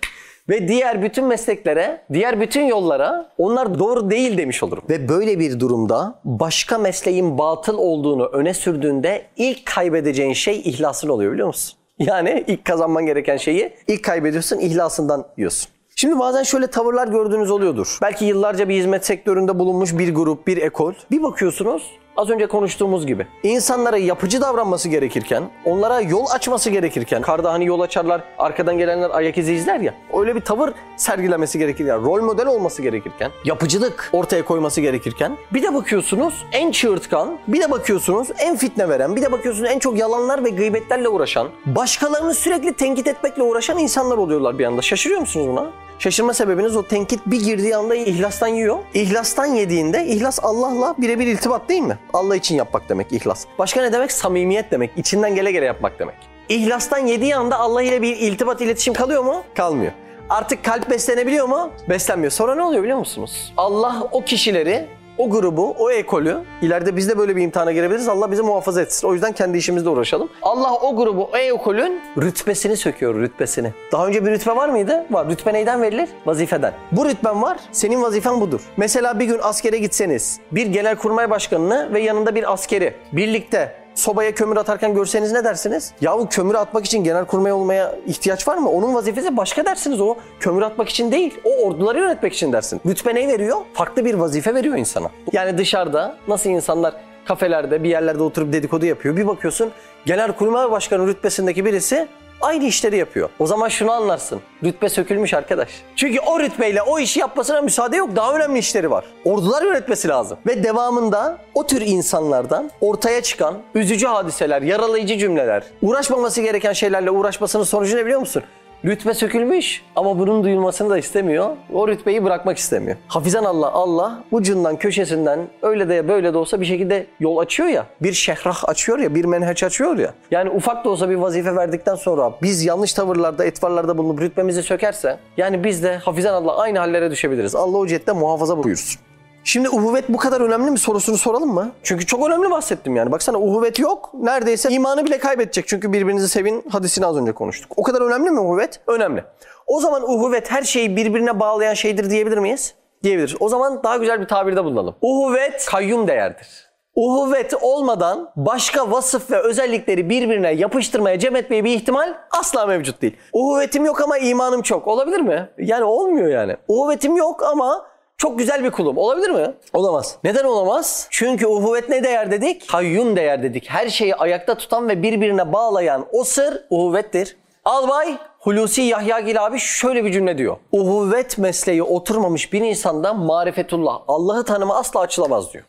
Ve diğer bütün mesleklere, diğer bütün yollara onlar doğru değil demiş olurum. Ve böyle bir durumda başka mesleğin batıl olduğunu öne sürdüğünde ilk kaybedeceğin şey ihlasın oluyor biliyor musun? Yani ilk kazanman gereken şeyi ilk kaybediyorsun, ihlasından yiyorsun. Şimdi bazen şöyle tavırlar gördüğünüz oluyordur. Belki yıllarca bir hizmet sektöründe bulunmuş bir grup, bir ekol. Bir bakıyorsunuz Az önce konuştuğumuz gibi. İnsanlara yapıcı davranması gerekirken, onlara yol açması gerekirken, karda hani yol açarlar, arkadan gelenler ayak izi izler ya. Öyle bir tavır sergilemesi gerekirken, rol model olması gerekirken, yapıcılık ortaya koyması gerekirken, bir de bakıyorsunuz en çığırtkan, bir de bakıyorsunuz en fitne veren, bir de bakıyorsunuz en çok yalanlar ve gıybetlerle uğraşan, başkalarını sürekli tenkit etmekle uğraşan insanlar oluyorlar bir anda. Şaşırıyor musunuz buna? Şaşırma sebebiniz o tenkit bir girdiği anda ihlastan yiyor. İhlastan yediğinde ihlas Allah'la birebir iltibat değil mi? Allah için yapmak demek ihlas. Başka ne demek? Samimiyet demek. İçinden gele gele yapmak demek. İhlastan yediği anda Allah ile bir iltibat iletişim kalıyor mu? Kalmıyor. Artık kalp beslenebiliyor mu? Beslenmiyor. Sonra ne oluyor biliyor musunuz? Allah o kişileri o grubu, o ekolü ileride biz de böyle bir imtihana girebiliriz. Allah bizi muhafaza etsin. O yüzden kendi işimizde uğraşalım. Allah o grubu, o ekolün rütbesini söküyor, rütbesini. Daha önce bir rütbe var mıydı? Var. Rütbe neyden verilir? Vazifeden. Bu rütben var, senin vazifen budur. Mesela bir gün askere gitseniz, bir genelkurmay başkanını ve yanında bir askeri birlikte sobaya kömür atarken görseniz ne dersiniz? Yahu kömür atmak için genel kurmay olmaya ihtiyaç var mı? Onun vazifesi başka dersiniz. O kömür atmak için değil. O orduları yönetmek için dersin. Rütbe ne veriyor? Farklı bir vazife veriyor insana. Yani dışarıda nasıl insanlar kafelerde bir yerlerde oturup dedikodu yapıyor. Bir bakıyorsun genel kurmay başkanı rütbesindeki birisi aynı işleri yapıyor. O zaman şunu anlarsın. Rütbe sökülmüş arkadaş. Çünkü o rütbeyle o işi yapmasına müsaade yok. Daha önemli işleri var. Ordular yönetmesi lazım. Ve devamında o tür insanlardan ortaya çıkan üzücü hadiseler, yaralayıcı cümleler, uğraşmaması gereken şeylerle uğraşmasının sonucu ne biliyor musun? Rütbe sökülmüş ama bunun duyulmasını da istemiyor. O rütbeyi bırakmak istemiyor. Hafizan Allah, Allah ucundan köşesinden öyle de böyle de olsa bir şekilde yol açıyor ya. Bir şehrah açıyor ya, bir menheç açıyor ya. Yani ufak da olsa bir vazife verdikten sonra biz yanlış tavırlarda, etvarlarda bulunup rütbemizi sökerse yani biz de hafizan Allah aynı hallere düşebiliriz. Allah o cihette muhafaza buyursun. Şimdi uhuvvet bu kadar önemli mi sorusunu soralım mı? Çünkü çok önemli bahsettim yani. Baksana uhuvvet yok. Neredeyse imanı bile kaybedecek. Çünkü birbirinizi sevin hadisini az önce konuştuk. O kadar önemli mi uhuvvet? Önemli. O zaman uhuvvet her şeyi birbirine bağlayan şeydir diyebilir miyiz? Diyebiliriz. O zaman daha güzel bir tabirde bulunalım. Uhuvvet kayyum değerdir. Uhuvvet olmadan başka vasıf ve özellikleri birbirine yapıştırmaya, cem etmeye bir ihtimal asla mevcut değil. Uhuvvetim yok ama imanım çok. Olabilir mi? Yani olmuyor yani. Uhuvvetim yok ama çok güzel bir kulum. Olabilir mi? Olamaz. Neden olamaz? Çünkü uhuvvet ne değer dedik? Kayyum değer dedik. Her şeyi ayakta tutan ve birbirine bağlayan o sır uhuvvettir. Albay Hulusi Yahyagil abi şöyle bir cümle diyor. Uhuvvet mesleği oturmamış bir insanda marifetullah, Allah'ı tanıma asla açılamaz diyor.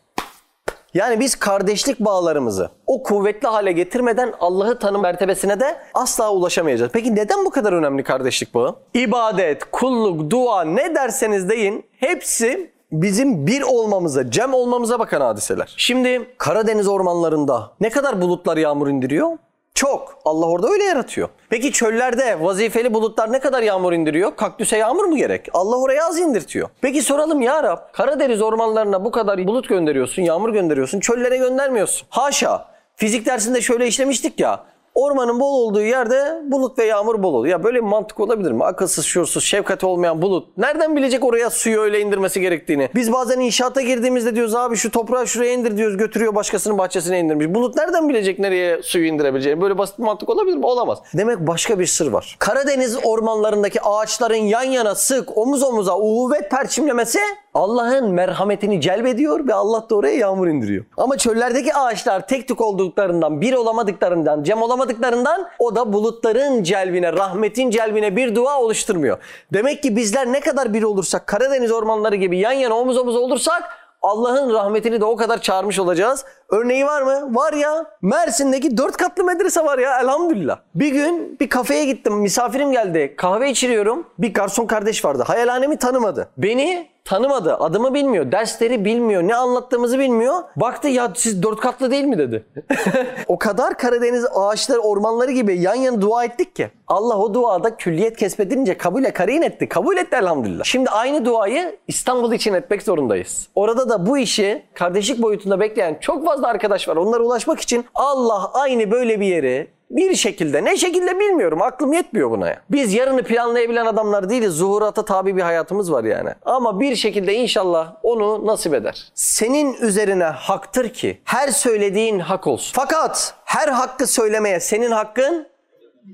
Yani biz kardeşlik bağlarımızı o kuvvetli hale getirmeden Allah'ı tanım mertebesine de asla ulaşamayacağız. Peki neden bu kadar önemli kardeşlik bağı? İbadet, kulluk, dua ne derseniz deyin hepsi bizim bir olmamıza, cem olmamıza bakan hadiseler. Şimdi Karadeniz ormanlarında ne kadar bulutlar yağmur indiriyor? Çok. Allah orada öyle yaratıyor. Peki çöllerde vazifeli bulutlar ne kadar yağmur indiriyor? Kaktüse yağmur mu gerek? Allah oraya az indirtiyor. Peki soralım ya Rab. Karadeniz ormanlarına bu kadar bulut gönderiyorsun, yağmur gönderiyorsun. Çöllere göndermiyorsun. Haşa. Fizik dersinde şöyle işlemiştik ya. Ormanın bol olduğu yerde bulut ve yağmur bol oluyor. Ya böyle bir mantık olabilir mi? Akılsız, şuursuz, şefkati olmayan bulut. Nereden bilecek oraya suyu öyle indirmesi gerektiğini? Biz bazen inşaata girdiğimizde diyoruz abi şu toprağı şuraya indir diyoruz götürüyor başkasının bahçesine indirmiş. Bulut nereden bilecek nereye suyu indirebileceğini? Böyle basit bir mantık olabilir mi? Olamaz. Demek başka bir sır var. Karadeniz ormanlarındaki ağaçların yan yana sık omuz omuza uhuvvet perçimlemesi Allah'ın merhametini celbediyor ve Allah da oraya yağmur indiriyor. Ama çöllerdeki ağaçlar tek tük olduklarından, bir olamadıklarından, cem olamadıklarından o da bulutların celbine, rahmetin celbine bir dua oluşturmuyor. Demek ki bizler ne kadar bir olursak, Karadeniz ormanları gibi yan yana omuz omuz olursak Allah'ın rahmetini de o kadar çağırmış olacağız. Örneği var mı? Var ya. Mersin'deki dört katlı medrese var ya elhamdülillah. Bir gün bir kafeye gittim. Misafirim geldi. Kahve içiriyorum. Bir garson kardeş vardı. Hayalhanemi tanımadı. Beni tanımadı. Adımı bilmiyor. Dersleri bilmiyor. Ne anlattığımızı bilmiyor. Baktı ya siz dört katlı değil mi dedi. o kadar Karadeniz ağaçları, ormanları gibi yan yana dua ettik ki. Allah o duada külliyet kesbedince kabule karin etti. Kabul etti elhamdülillah. Şimdi aynı duayı İstanbul için etmek zorundayız. Orada da bu işi kardeşlik boyutunda bekleyen çok fazla arkadaş var. Onlara ulaşmak için Allah aynı böyle bir yeri bir şekilde ne şekilde bilmiyorum aklım yetmiyor buna ya. Biz yarını planlayabilen adamlar değiliz. Zuhurata tabi bir hayatımız var yani. Ama bir şekilde inşallah onu nasip eder. Senin üzerine haktır ki her söylediğin hak olsun. Fakat her hakkı söylemeye senin hakkın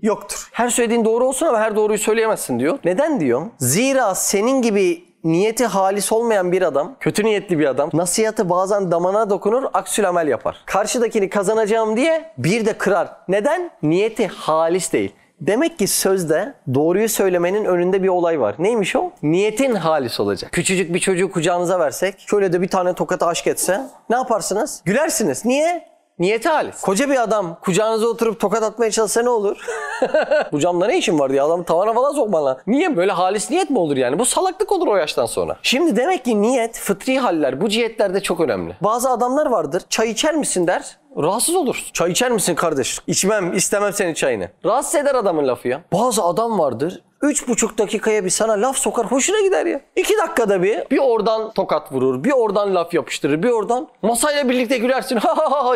yoktur. Her söylediğin doğru olsun ama her doğruyu söyleyemezsin diyor. Neden diyor? Zira senin gibi niyeti halis olmayan bir adam, kötü niyetli bir adam nasihatı bazen damana dokunur, aksül amel yapar. Karşıdakini kazanacağım diye bir de kırar. Neden? Niyeti halis değil. Demek ki sözde doğruyu söylemenin önünde bir olay var. Neymiş o? Niyetin halis olacak. Küçücük bir çocuğu kucağınıza versek, şöyle de bir tane tokat aşk etse ne yaparsınız? Gülersiniz. Niye? Niyeti halis. Koca bir adam kucağınıza oturup tokat atmaya çalışsa ne olur? Bu camda ne işin var diye adamı tavana falan sokman lan. Niye? Böyle halis niyet mi olur yani? Bu salaklık olur o yaştan sonra. Şimdi demek ki niyet, fıtri haller bu cihetlerde çok önemli. Bazı adamlar vardır. Çay içer misin der. Rahatsız olursun. Çay içer misin kardeş? İçmem, istemem senin çayını. Rahatsız eder adamın lafı ya. Bazı adam vardır. Üç buçuk dakikaya bir sana laf sokar hoşuna gider ya. İki dakikada bir bir oradan tokat vurur, bir oradan laf yapıştırır, bir oradan masayla birlikte gülersin ha ha ha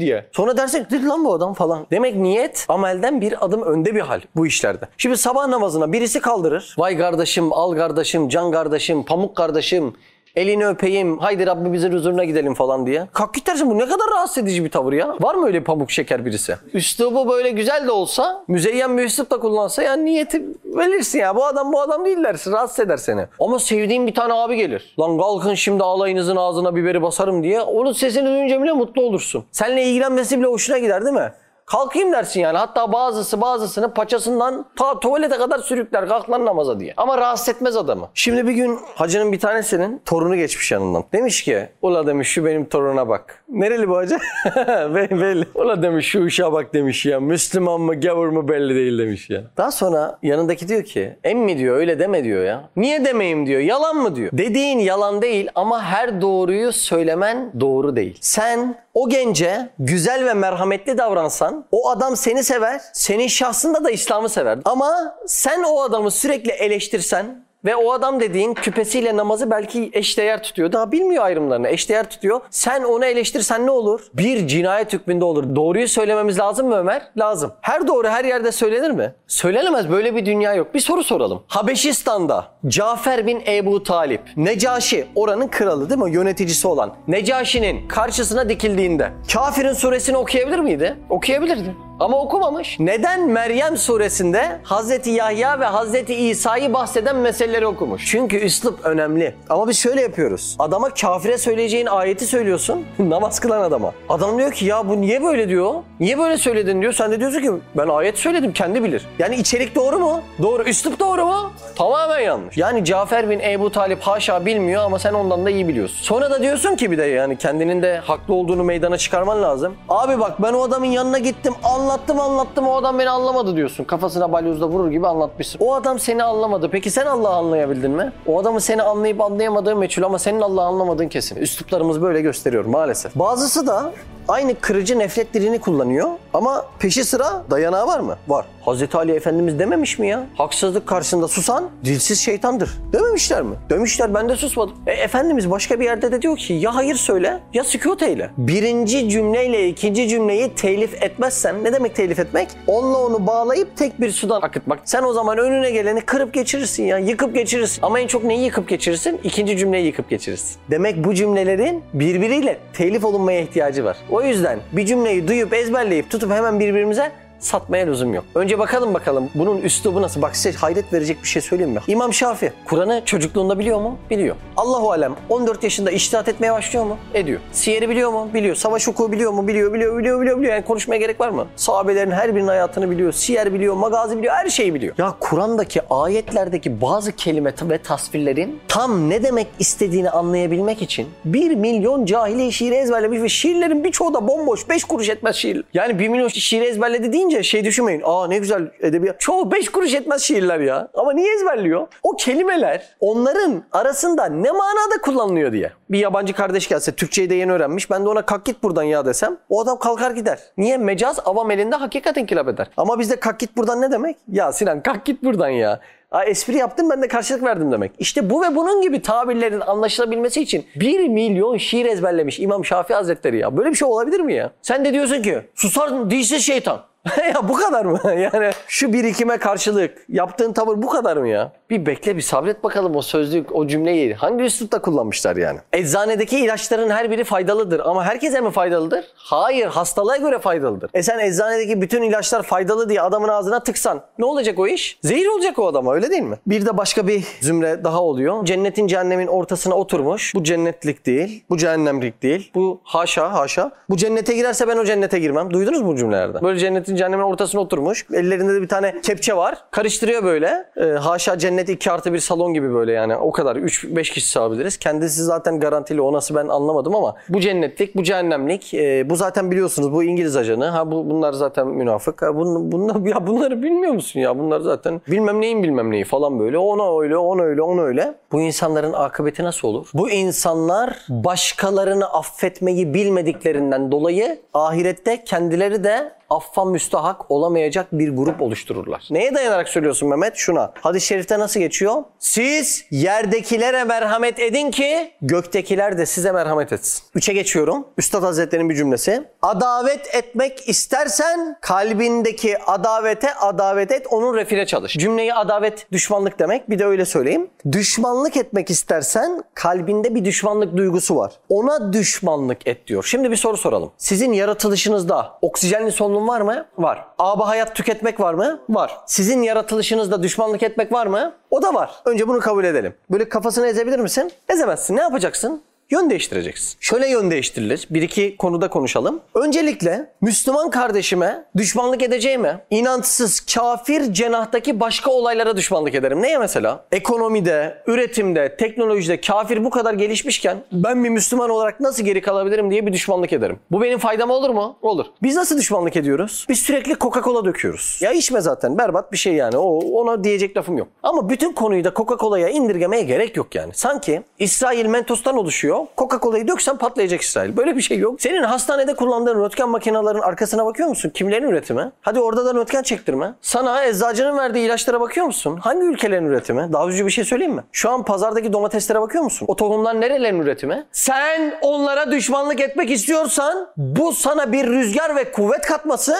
diye. Sonra dersin dedi lan bu adam falan. Demek niyet amelden bir adım önde bir hal bu işlerde. Şimdi sabah namazına birisi kaldırır. Vay kardeşim, al kardeşim, can kardeşim, pamuk kardeşim, elini öpeyim, haydi Rabbimizin huzuruna gidelim falan diye. Kalk git dersin bu ne kadar rahatsız edici bir tavır ya. Var mı öyle pamuk şeker birisi? Üslubu böyle güzel de olsa, müzeyyen üslup da kullansa yani niyeti verirsin ya. Bu adam bu adam değil dersin, rahatsız eder seni. Ama sevdiğin bir tane abi gelir. Lan kalkın şimdi alayınızın ağzına biberi basarım diye. Onun sesini duyunca bile mutlu olursun. Seninle ilgilenmesi bile hoşuna gider değil mi? Kalkayım dersin yani. Hatta bazısı bazısını paçasından ta tuvalete kadar sürükler kalk namaza diye. Ama rahatsız etmez adamı. Şimdi bir gün hacının bir tanesinin torunu geçmiş yanından. Demiş ki ula demiş şu benim toruna bak. Nereli bu hacı? belli belli. Ula demiş şu uşağa bak demiş ya. Müslüman mı gavur mu belli değil demiş ya. Daha sonra yanındaki diyor ki emmi diyor öyle deme diyor ya. Niye demeyim diyor. Yalan mı diyor. Dediğin yalan değil ama her doğruyu söylemen doğru değil. Sen o gence güzel ve merhametli davransan o adam seni sever. Senin şahsında da İslam'ı sever. Ama sen o adamı sürekli eleştirsen ve o adam dediğin küpesiyle namazı belki eşdeğer tutuyor. Daha bilmiyor ayrımlarını. Eşdeğer tutuyor. Sen onu eleştirsen ne olur? Bir cinayet hükmünde olur. Doğruyu söylememiz lazım mı Ömer? Lazım. Her doğru her yerde söylenir mi? Söylenemez. Böyle bir dünya yok. Bir soru soralım. Habeşistan'da Cafer bin Ebu Talip, Necaşi oranın kralı değil mi? Yöneticisi olan. Necaşi'nin karşısına dikildiğinde kafirin suresini okuyabilir miydi? Okuyabilirdi. Ama okumamış. Neden Meryem suresinde Hazreti Yahya ve Hazreti İsa'yı bahseden meseleleri okumuş? Çünkü üslup önemli. Ama biz şöyle yapıyoruz. Adama kafire söyleyeceğin ayeti söylüyorsun. namaz kılan adama. Adam diyor ki ya bu niye böyle diyor? Niye böyle söyledin diyor. Sen de diyorsun ki ben ayet söyledim kendi bilir. Yani içerik doğru mu? Doğru. Üslup doğru mu? Tamamen yanlış. Yani Cafer bin Ebu Talip haşa bilmiyor ama sen ondan da iyi biliyorsun. Sonra da diyorsun ki bir de yani kendinin de haklı olduğunu meydana çıkarman lazım. Abi bak ben o adamın yanına gittim anlattım anlattım o adam beni anlamadı diyorsun. Kafasına balyozla vurur gibi anlatmışsın. O adam seni anlamadı. Peki sen Allah'ı anlayabildin mi? O adamı seni anlayıp anlayamadığı meçhul ama senin Allah'ı anlamadığın kesin. Üsluplarımız böyle gösteriyor maalesef. Bazısı da aynı kırıcı nefret dilini kullanıyor ama peşi sıra dayanağı var mı? Var. Hazreti Ali Efendimiz dememiş mi ya? Haksızlık karşısında susan dilsiz şeytandır. Dememişler mi? Demişler ben de susmadım. E, Efendimiz başka bir yerde de diyor ki ya hayır söyle ya sükut eyle. Birinci cümleyle ikinci cümleyi telif etmezsen ne demek telif etmek? Onunla onu bağlayıp tek bir sudan akıtmak. Sen o zaman önüne geleni kırıp geçirirsin ya. Yıkıp geçirirsin. Ama en çok neyi yıkıp geçirirsin? İkinci cümleyi yıkıp geçirirsin. Demek bu cümlelerin birbiriyle telif olunmaya ihtiyacı var. O yüzden bir cümleyi duyup ezberleyip tutup hemen birbirimize satmaya lüzum yok. Önce bakalım bakalım bunun üslubu nasıl? Bak size hayret verecek bir şey söyleyeyim mi? İmam Şafi Kur'an'ı çocukluğunda biliyor mu? Biliyor. Allahu alem 14 yaşında iştihat etmeye başlıyor mu? Ediyor. Siyeri biliyor mu? Biliyor. Savaş hukuku biliyor mu? Biliyor, biliyor, biliyor, biliyor, biliyor. Yani konuşmaya gerek var mı? Sahabelerin her birinin hayatını biliyor. Siyer biliyor, magazi biliyor, her şeyi biliyor. Ya Kur'an'daki ayetlerdeki bazı kelime ve tasvirlerin tam ne demek istediğini anlayabilmek için bir milyon cahiliye şiiri ezberlemiş ve şiirlerin birçoğu da bomboş, beş kuruş etmez şiir. Yani bir milyon şiiri ezberledi değil deyince şey düşünmeyin. Aa ne güzel edebiyat. Çoğu beş kuruş etmez şiirler ya. Ama niye ezberliyor? O kelimeler onların arasında ne manada kullanılıyor diye. Bir yabancı kardeş gelse Türkçeyi de yeni öğrenmiş. Ben de ona kalk git buradan ya desem o adam kalkar gider. Niye? Mecaz avam elinde hakikat inkılap eder. Ama bizde kalk git buradan ne demek? Ya Sinan kalk git buradan ya. Aa, espri yaptım ben de karşılık verdim demek. İşte bu ve bunun gibi tabirlerin anlaşılabilmesi için 1 milyon şiir ezberlemiş İmam Şafii Hazretleri ya. Böyle bir şey olabilir mi ya? Sen de diyorsun ki susar değilse şeytan. ya bu kadar mı? Yani şu birikime karşılık yaptığın tavır bu kadar mı ya? Bir bekle bir sabret bakalım o sözlük, o cümleyi hangi üslupta kullanmışlar yani? Eczanedeki ilaçların her biri faydalıdır ama herkese mi faydalıdır? Hayır, hastalığa göre faydalıdır. E sen eczanedeki bütün ilaçlar faydalı diye adamın ağzına tıksan ne olacak o iş? Zehir olacak o adama öyle değil mi? Bir de başka bir zümre daha oluyor. Cennetin cehennemin ortasına oturmuş. Bu cennetlik değil, bu cehennemlik değil. Bu haşa haşa. Bu cennete girerse ben o cennete girmem. Duydunuz mu bu cümlelerde? Böyle cennetin cehennemin ortasına oturmuş. Ellerinde de bir tane kepçe var. Karıştırıyor böyle. Ee, haşa cennet 2 artı bir salon gibi böyle yani. O kadar 3-5 kişi sığabiliriz. Kendisi zaten garantili. O nasıl ben anlamadım ama bu cennetlik, bu cehennemlik. Ee, bu zaten biliyorsunuz bu İngiliz ajanı. Ha bu bunlar zaten münafık. Ha, bun, bunlar, ya bunları bilmiyor musun ya? Bunlar zaten bilmem neyin bilmem neyi falan böyle. Ona öyle, ona öyle, ona öyle. Bu insanların akıbeti nasıl olur? Bu insanlar başkalarını affetmeyi bilmediklerinden dolayı ahirette kendileri de affa müstahak olamayacak bir grup oluştururlar. Neye dayanarak söylüyorsun Mehmet? Şuna. Hadis-i şerifte nasıl geçiyor? Siz yerdekilere merhamet edin ki göktekiler de size merhamet etsin. Üçe geçiyorum. Üstad Hazretleri'nin bir cümlesi. Adavet etmek istersen kalbindeki adavete adavet et, onun refine çalış. Cümleyi adavet düşmanlık demek. Bir de öyle söyleyeyim. Düşmanlık etmek istersen kalbinde bir düşmanlık duygusu var. Ona düşmanlık et diyor. Şimdi bir soru soralım. Sizin yaratılışınızda oksijenli solunum var mı? Var. Aba hayat tüketmek var mı? Var. Sizin yaratılışınızda düşmanlık etmek var mı? O da var. Önce bunu kabul edelim. Böyle kafasını ezebilir misin? Ezemezsin. Ne yapacaksın? Yön değiştireceksin. Şöyle yön değiştirilir. Bir iki konuda konuşalım. Öncelikle Müslüman kardeşime düşmanlık edeceğime inançsız kafir cenahtaki başka olaylara düşmanlık ederim. Neye mesela? Ekonomide, üretimde, teknolojide kafir bu kadar gelişmişken ben bir Müslüman olarak nasıl geri kalabilirim diye bir düşmanlık ederim. Bu benim faydama olur mu? Olur. Biz nasıl düşmanlık ediyoruz? Biz sürekli Coca-Cola döküyoruz. Ya içme zaten. Berbat bir şey yani. O ona diyecek lafım yok. Ama bütün konuyu da Coca-Cola'ya indirgemeye gerek yok yani. Sanki İsrail Mentos'tan oluşuyor. Coca-Cola'yı döksen patlayacak İsrail. Böyle bir şey yok. Senin hastanede kullandığın röntgen makinelerinin arkasına bakıyor musun? Kimlerin üretimi? Hadi orada da röntgen çektirme. Sana eczacının verdiği ilaçlara bakıyor musun? Hangi ülkelerin üretimi? Daha üzücü bir şey söyleyeyim mi? Şu an pazardaki domateslere bakıyor musun? O tohumlar nerelerin üretimi? Sen onlara düşmanlık etmek istiyorsan bu sana bir rüzgar ve kuvvet katması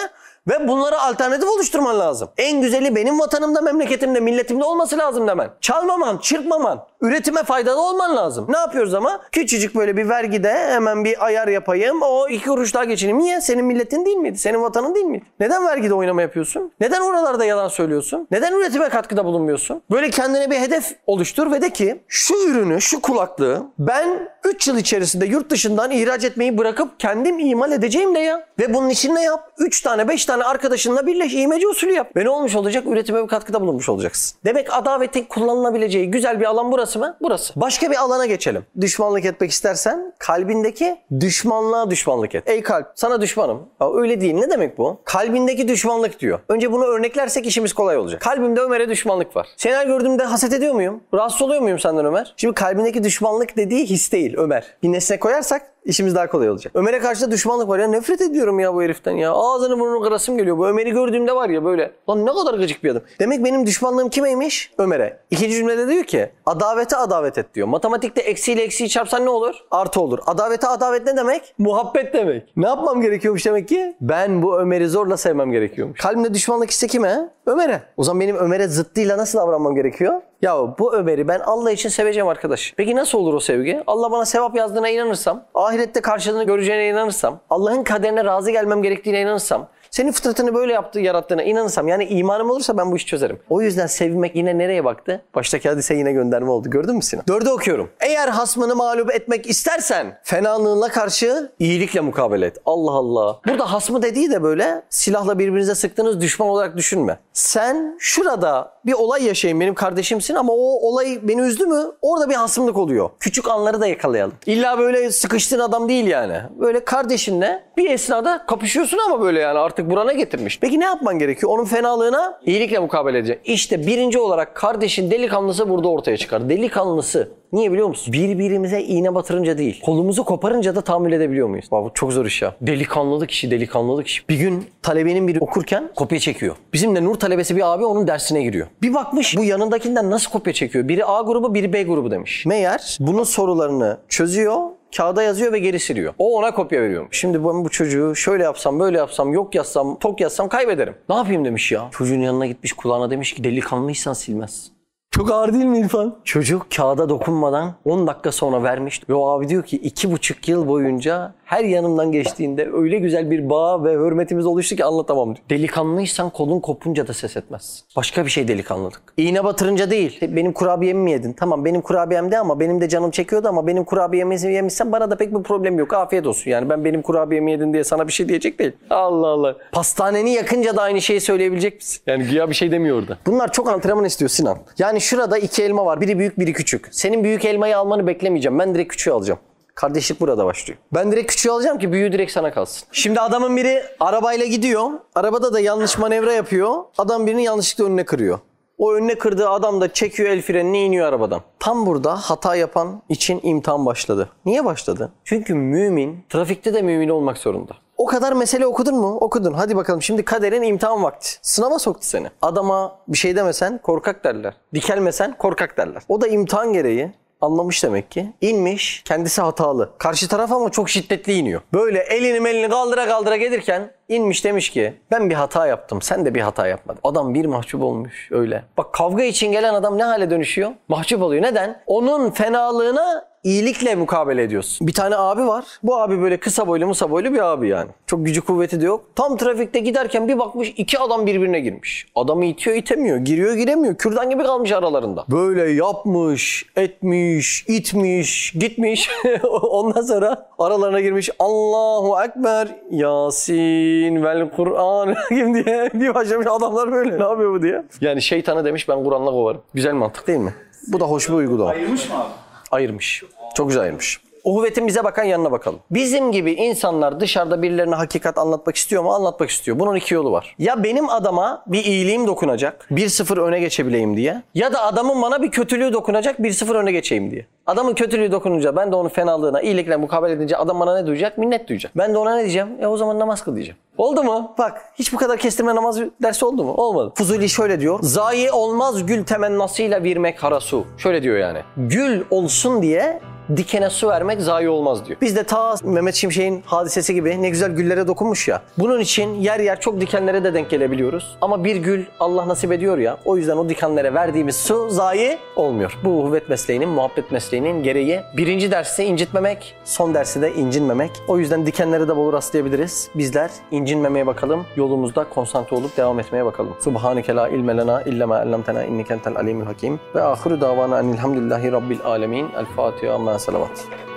ve bunlara alternatif oluşturman lazım. En güzeli benim vatanımda, memleketimde, milletimde olması lazım demen. Çalmaman, çırpmaman, üretime faydalı olman lazım. Ne yapıyoruz ama? Küçücük böyle bir vergide hemen bir ayar yapayım. O iki kuruş daha geçineyim. Niye? Senin milletin değil miydi? Senin vatanın değil miydi? Neden vergide oynama yapıyorsun? Neden oralarda yalan söylüyorsun? Neden üretime katkıda bulunmuyorsun? Böyle kendine bir hedef oluştur ve de ki şu ürünü, şu kulaklığı ben 3 yıl içerisinde yurt dışından ihraç etmeyi bırakıp kendim imal edeceğim de ya. Ve bunun için ne yap? 3 tane 5 tane arkadaşınla birleş imece usulü yap. Ve ne olmuş olacak? Üretime bir katkıda bulunmuş olacaksın. Demek adavetin kullanılabileceği güzel bir alan burası mı? Burası. Başka bir alana geçelim. Düşmanlık etmek istersen kalbindeki düşmanlığa düşmanlık et. Ey kalp sana düşmanım. Ya öyle değil. Ne demek bu? Kalbindeki düşmanlık diyor. Önce bunu örneklersek işimiz kolay olacak. Kalbimde Ömer'e düşmanlık var. Seni her gördüğümde haset ediyor muyum? Rahatsız oluyor muyum senden Ömer? Şimdi kalbindeki düşmanlık dediği his değil Ömer. Bir nesne koyarsak işimiz daha kolay olacak. Ömer'e karşı da düşmanlık var ya nefret ediyorum ya bu heriften ya. Ağzını burnunu kırasım geliyor. Bu Ömer'i gördüğümde var ya böyle. Lan ne kadar gıcık bir adam. Demek benim düşmanlığım kimeymiş? Ömer'e. İkinci cümlede diyor ki adavete adavet et diyor. Matematikte eksiyle eksiği çarpsan ne olur? Artı olur. Adavete adavet ne demek? Muhabbet demek. Ne yapmam gerekiyormuş demek ki? Ben bu Ömer'i zorla sevmem gerekiyormuş. Kalbimde düşmanlık ise kime? Ömer'e. O zaman benim Ömer'e zıttıyla nasıl davranmam gerekiyor? Ya bu Ömer'i ben Allah için seveceğim arkadaş. Peki nasıl olur o sevgi? Allah bana sevap yazdığına inanırsam, ahirette karşılığını göreceğine inanırsam, Allah'ın kaderine razı gelmem gerektiğine inanırsam, senin fıtratını böyle yaptığı, yarattığına inanırsam yani imanım olursa ben bu işi çözerim. O yüzden sevmek yine nereye baktı? Baştaki hadise yine gönderme oldu. Gördün mü Sinan? Dördü okuyorum. Eğer hasmını mağlup etmek istersen fenalığına karşı iyilikle mukabele et. Allah Allah. Burada hasmı dediği de böyle silahla birbirinize sıktığınız düşman olarak düşünme. Sen şurada bir olay yaşayın benim kardeşimsin ama o olay beni üzdü mü orada bir hasımlık oluyor. Küçük anları da yakalayalım. İlla böyle sıkıştığın adam değil yani. Böyle kardeşinle bir esnada kapışıyorsun ama böyle yani artık burana getirmiş. Peki ne yapman gerekiyor? Onun fenalığına iyilikle mukabele edeceksin. İşte birinci olarak kardeşin delikanlısı burada ortaya çıkar. Delikanlısı. Niye biliyor musun? Birbirimize iğne batırınca değil. Kolumuzu koparınca da tahammül edebiliyor muyuz? Bak bu çok zor iş ya. Delikanlılık işi, delikanlılık işi. Bir gün talebenin biri okurken kopya çekiyor. Bizim de Nur talebesi bir abi onun dersine giriyor. Bir bakmış bu yanındakinden nasıl kopya çekiyor? Biri A grubu, biri B grubu demiş. Meğer bunun sorularını çözüyor, kağıda yazıyor ve geri siliyor. O ona kopya veriyor. Şimdi ben bu çocuğu şöyle yapsam, böyle yapsam, yok yazsam, tok yazsam kaybederim. Ne yapayım demiş ya. Çocuğun yanına gitmiş kulağına demiş ki delikanlıysan silmez. Çok ağır değil mi İrfan? Çocuk kağıda dokunmadan 10 dakika sonra vermiş. Ve o abi diyor ki iki buçuk yıl boyunca her yanımdan geçtiğinde öyle güzel bir bağ ve hürmetimiz oluştu ki anlatamam diyor. Delikanlıysan kolun kopunca da ses etmez. Başka bir şey delikanlılık. İğne batırınca değil. Benim kurabiyemi mi yedin? Tamam benim kurabiyemdi ama benim de canım çekiyordu ama benim kurabiyemi yemişsen bana da pek bir problem yok. Afiyet olsun. Yani ben benim kurabiyemi yedin diye sana bir şey diyecek değil. Allah Allah. Pastaneni yakınca da aynı şeyi söyleyebilecek misin? Yani güya bir şey demiyor orada. Bunlar çok antrenman istiyor Sinan. Yani şurada iki elma var. Biri büyük biri küçük. Senin büyük elmayı almanı beklemeyeceğim. Ben direkt küçüğü alacağım. Kardeşlik burada başlıyor. Ben direkt küçüğü alacağım ki büyüğü direkt sana kalsın. Şimdi adamın biri arabayla gidiyor. Arabada da yanlış manevra yapıyor. Adam birini yanlışlıkla önüne kırıyor. O önüne kırdığı adam da çekiyor el frenini iniyor arabadan. Tam burada hata yapan için imtihan başladı. Niye başladı? Çünkü mümin trafikte de mümin olmak zorunda. O kadar mesele okudun mu? Okudun. Hadi bakalım şimdi kaderin imtihan vakti. Sınava soktu seni. Adama bir şey demesen korkak derler. Dikelmesen korkak derler. O da imtihan gereği anlamış demek ki. İnmiş, kendisi hatalı. Karşı taraf ama çok şiddetli iniyor. Böyle elini melini kaldıra kaldıra gelirken inmiş demiş ki ben bir hata yaptım sen de bir hata yapmadın. Adam bir mahcup olmuş öyle. Bak kavga için gelen adam ne hale dönüşüyor? Mahcup oluyor. Neden? Onun fenalığına iyilikle mukabele ediyorsun. Bir tane abi var. Bu abi böyle kısa boylu musa boylu bir abi yani. Çok gücü kuvveti de yok. Tam trafikte giderken bir bakmış iki adam birbirine girmiş. Adamı itiyor itemiyor. Giriyor giremiyor. Kürdan gibi kalmış aralarında. Böyle yapmış, etmiş, itmiş, gitmiş. Ondan sonra aralarına girmiş. Allahu Ekber, Yasin vel Kur'an kim diye bir başlamış adamlar böyle. Ne yapıyor bu diye. Yani şeytanı demiş ben Kur'an'la kovarım. Güzel mantık değil mi? Bu da hoş bir uygulama Ayırmış mı abi? Ayırmış. Çok güzel ayırmış. Uhuvvetin bize bakan yanına bakalım. Bizim gibi insanlar dışarıda birilerine hakikat anlatmak istiyor mu? Anlatmak istiyor. Bunun iki yolu var. Ya benim adama bir iyiliğim dokunacak, 1-0 öne geçebileyim diye. Ya da adamın bana bir kötülüğü dokunacak, 1-0 öne geçeyim diye. Adamın kötülüğü dokununca ben de onun fenalığına iyilikle mukabele edince adam bana ne duyacak? Minnet duyacak. Ben de ona ne diyeceğim? E o zaman namaz kıl diyeceğim. Oldu mu? Bak hiç bu kadar kestirme namaz dersi oldu mu? Olmadı. Fuzuli şöyle diyor. Zayi olmaz gül temennasıyla vermek harasu. Şöyle diyor yani. Gül olsun diye dikene su vermek zayi olmaz diyor. Biz de ta Mehmet Şimşek'in hadisesi gibi ne güzel güllere dokunmuş ya. Bunun için yer yer çok dikenlere de denk gelebiliyoruz. Ama bir gül Allah nasip ediyor ya. O yüzden o dikenlere verdiğimiz su zayi olmuyor. Bu uhuvvet mesleğinin, muhabbet mesleğinin gereği. Birinci dersi incitmemek, son dersi de incinmemek. O yüzden dikenlere de bol rastlayabiliriz. Bizler incinmemeye bakalım. Yolumuzda konsantre olup devam etmeye bakalım. Subhaneke la ilme lena illa ma allamtena inneke entel alimul hakim. Ve ahiru davana enilhamdülillahi rabbil alemin. El Fatiha ma selamat.